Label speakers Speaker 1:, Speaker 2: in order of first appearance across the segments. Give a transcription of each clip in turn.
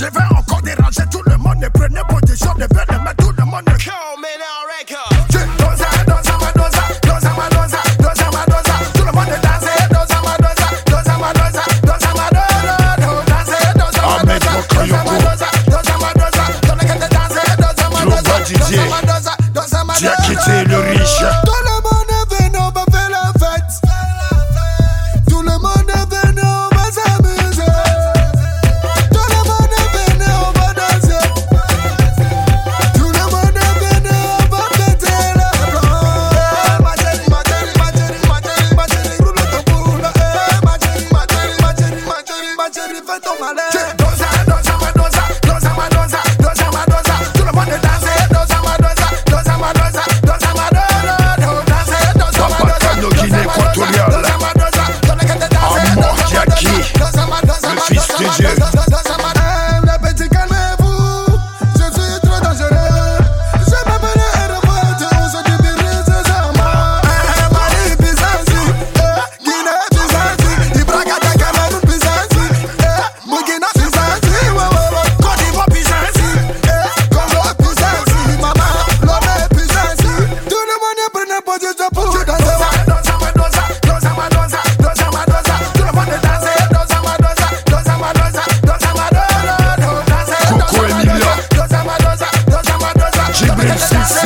Speaker 1: Je vais encore déranger tout le monde. Ne prenez ne venez tout le
Speaker 2: monde. Come record. ma ma ma ma ma ma ma ma ma ma ma ma don't matter.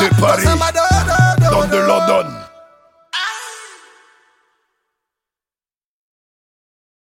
Speaker 2: Je Paris, de
Speaker 1: London.